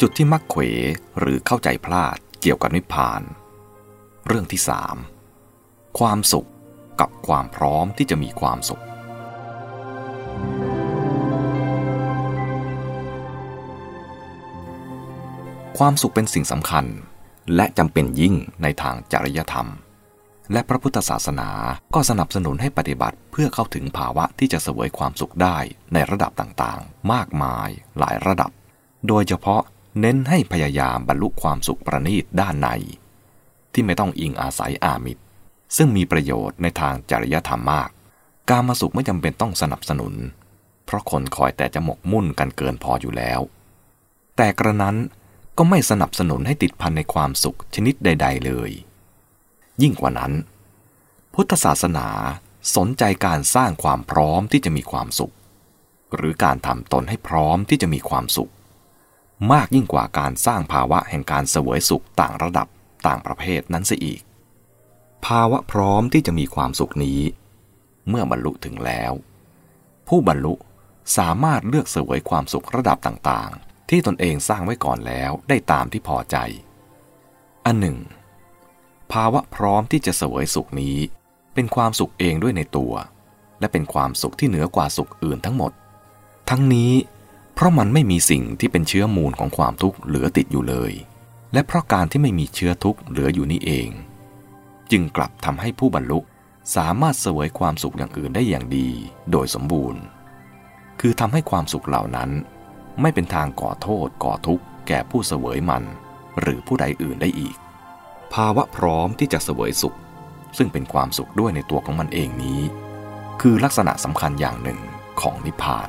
จุดที่มักเขวหรือเข้าใจพลาดเกี่ยวกับนิพพาน เรื่องที่สามความสุขกับความพร้อมที่จะมีความสุข ความสุขเป็นสิ่งสำคัญและจำเป็นยิ่งในทางจริยธรรม และพระพุทธศาสนาก็สนับสนุนให้ปฏิบัติเพื่อเข้าถึงภาวะที่จะเสวยความสุขได้ในระดับต่างๆ มากมายหลายระดับ โดยเฉพาะ เน้นให้พยายามบรรลุความสุขประณีตด้านใน ที่ไม่ต้องอิงอาศัยอามิตร ซึ่งมีประโยชน์ในทางจริยธรรมมาก การมาสุขไม่จำเป็นต้องสนับสนุน เพราะคนคอยแต่จะหมกมุ่นกันเกินพออยู่แล้ว แต่กระนั้นก็ไม่สนับสนุนให้ติดพันในความสุขชนิดใด ๆ เลย ยิ่งกว่านั้น พุทธศาสนาสนใจการสร้างความพร้อมที่จะมีความสุข หรือการทำตนให้พร้อมที่จะมีความสุข มากยิ่งกว่าการสร้างภาวะแห่งการเสวยสุขต่างระดับต่างประเภทนั้นเสียอีก ภาวะพร้อมที่จะมีความสุขนี้ เมื่อบรรลุถึงแล้ว ผู้บรรลุสามารถเลือกเสวยความสุขระดับต่างๆ ที่ตนเองสร้างไว้ก่อนแล้วได้ตามที่พอใจ อันหนึ่ง ภาวะพร้อมที่จะเสวยสุขนี้ เป็นความสุขเองด้วยในตัว และเป็นความสุขที่เหนือกว่าสุขอื่นทั้งหมด ทั้งนี้ ราะมันไม่มีสิ่งที่เป็นเชื้อมูลของความทุกข์เหลือติดอยู่เลย และเพราะการที่ไม่มีเชื้อทุกข์เหลืออยู่นี่เอง จึงกลับทำให้ผู้บรรลุสามารถเสวยความสุขอย่างอื่นได้อย่างดีโดยสมบูรณ์ คือทำให้ความสุขเหล่านั้น ไม่เป็นทางก่อโทษก่อทุกข์แก่ผู้เสวยมัน หรือผู้ใดอื่นได้อีก ภาวะพร้อมที่จะเสวยสุข ซึ่งเป็นความสุขด้วยในตัวของมันเองนี้ คือลักษณะสำคัญอย่างหนึ่งของนิพพาน